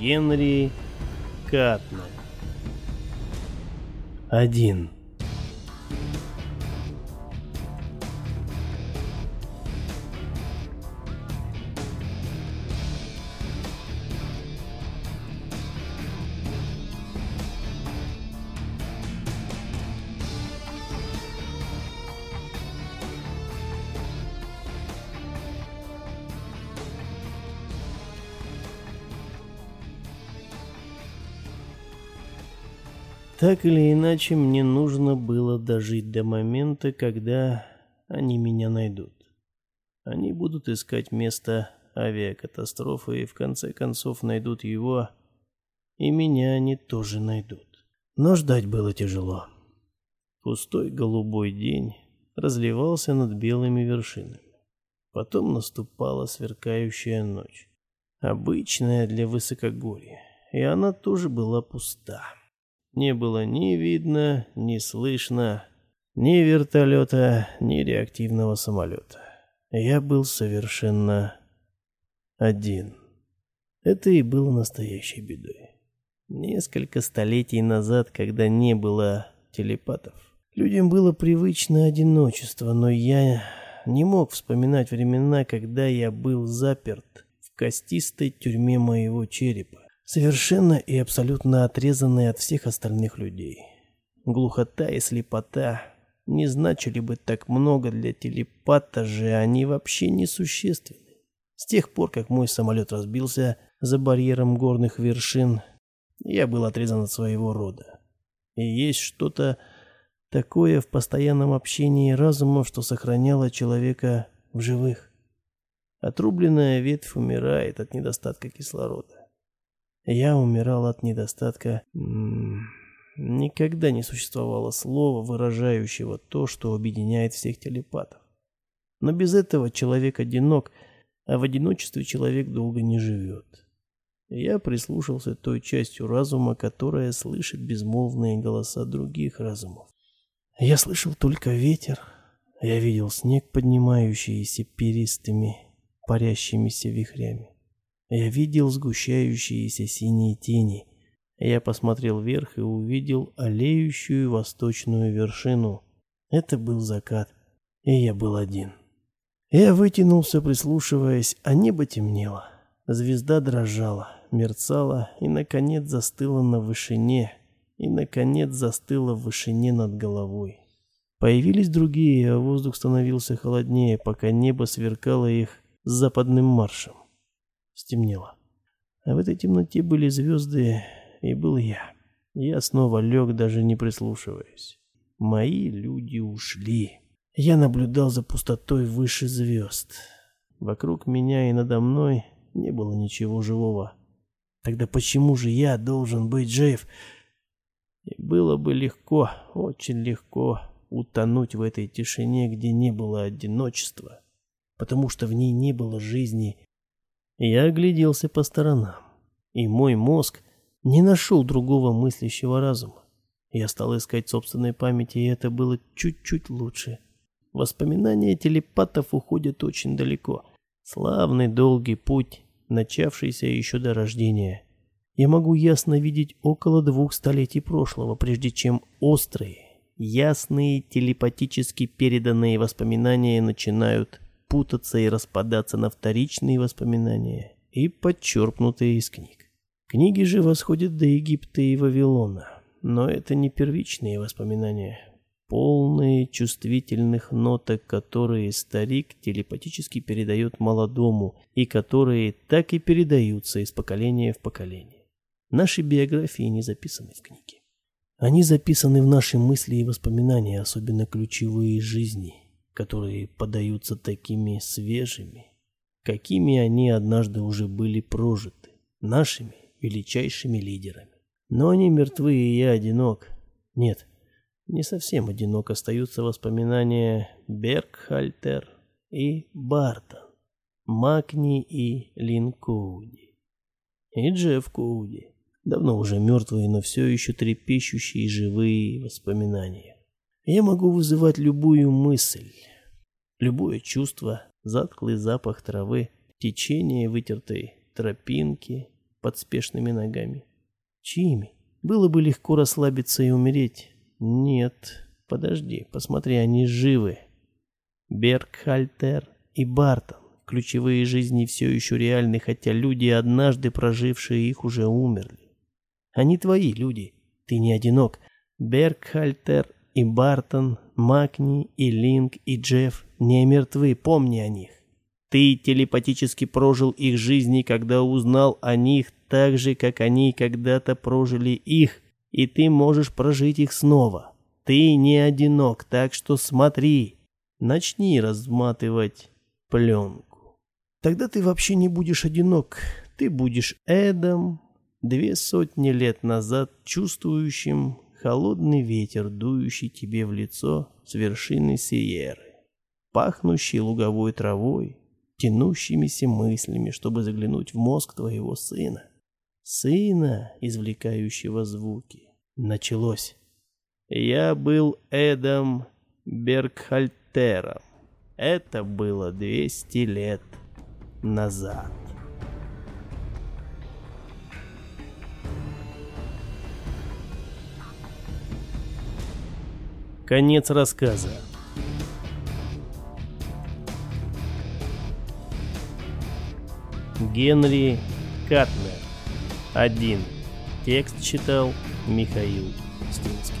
Генри Катна. Один. Так или иначе, мне нужно было дожить до момента, когда они меня найдут. Они будут искать место авиакатастрофы и в конце концов найдут его, и меня они тоже найдут. Но ждать было тяжело. Пустой голубой день разливался над белыми вершинами. Потом наступала сверкающая ночь, обычная для высокогорья, и она тоже была пуста. Не было ни видно, ни слышно ни вертолета, ни реактивного самолета. Я был совершенно один. Это и было настоящей бедой. Несколько столетий назад, когда не было телепатов, людям было привычно одиночество, но я не мог вспоминать времена, когда я был заперт в костистой тюрьме моего черепа совершенно и абсолютно отрезанный от всех остальных людей. Глухота и слепота не значили бы так много для телепата же, они вообще несущественны. С тех пор, как мой самолет разбился за барьером горных вершин, я был отрезан от своего рода. И есть что-то такое в постоянном общении разума, что сохраняло человека в живых. Отрубленная ветвь умирает от недостатка кислорода. Я умирал от недостатка... Никогда не существовало слова, выражающего то, что объединяет всех телепатов. Но без этого человек одинок, а в одиночестве человек долго не живет. Я прислушался той частью разума, которая слышит безмолвные голоса других разумов. Я слышал только ветер, я видел снег, поднимающийся перистыми, парящимися вихрями. Я видел сгущающиеся синие тени. Я посмотрел вверх и увидел олеющую восточную вершину. Это был закат, и я был один. Я вытянулся, прислушиваясь, а небо темнело. Звезда дрожала, мерцала и, наконец, застыла на вышине, и, наконец, застыла в вышине над головой. Появились другие, а воздух становился холоднее, пока небо сверкало их западным маршем стемнело. А в этой темноте были звезды, и был я. Я снова лег, даже не прислушиваясь. Мои люди ушли. Я наблюдал за пустотой выше звезд. Вокруг меня и надо мной не было ничего живого. Тогда почему же я должен быть жив? И было бы легко, очень легко утонуть в этой тишине, где не было одиночества, потому что в ней не было жизни я огляделся по сторонам, и мой мозг не нашел другого мыслящего разума. Я стал искать собственной памяти, и это было чуть-чуть лучше. Воспоминания телепатов уходят очень далеко. Славный долгий путь, начавшийся еще до рождения. Я могу ясно видеть около двух столетий прошлого, прежде чем острые, ясные, телепатически переданные воспоминания начинают путаться и распадаться на вторичные воспоминания и подчерпнутые из книг. Книги же восходят до Египта и Вавилона, но это не первичные воспоминания, полные чувствительных ноток, которые старик телепатически передает молодому и которые так и передаются из поколения в поколение. Наши биографии не записаны в книге. Они записаны в наши мысли и воспоминания, особенно ключевые жизни, которые подаются такими свежими, какими они однажды уже были прожиты, нашими величайшими лидерами. Но они мертвы, и я одинок. Нет, не совсем одинок остаются воспоминания Бергхальтер и Бартон, Макни и Лин Коуди, и Джефф Коуди, давно уже мертвые, но все еще трепещущие живые воспоминания. Я могу вызывать любую мысль, Любое чувство, затклый запах травы, течение вытертой тропинки, под спешными ногами. Чьими? Было бы легко расслабиться и умереть. Нет, подожди, посмотри, они живы. Бергхальтер и Бартон. Ключевые жизни все еще реальны, хотя люди, однажды прожившие их, уже умерли. Они твои люди, ты не одинок. Бергхальтер и Бартон, Макни и Линк и Джефф не мертвы, помни о них. Ты телепатически прожил их жизни, когда узнал о них так же, как они когда-то прожили их, и ты можешь прожить их снова. Ты не одинок, так что смотри, начни разматывать пленку. Тогда ты вообще не будешь одинок, ты будешь Эдом, две сотни лет назад чувствующим холодный ветер, дующий тебе в лицо с вершины Сиеры, пахнущий луговой травой, тянущимися мыслями, чтобы заглянуть в мозг твоего сына. Сына, извлекающего звуки. Началось. Я был Эдом Бергхальтером. Это было 200 лет назад. Конец рассказа. Генри Катнер. Один. Текст читал Михаил Стинский.